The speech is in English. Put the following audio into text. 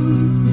you.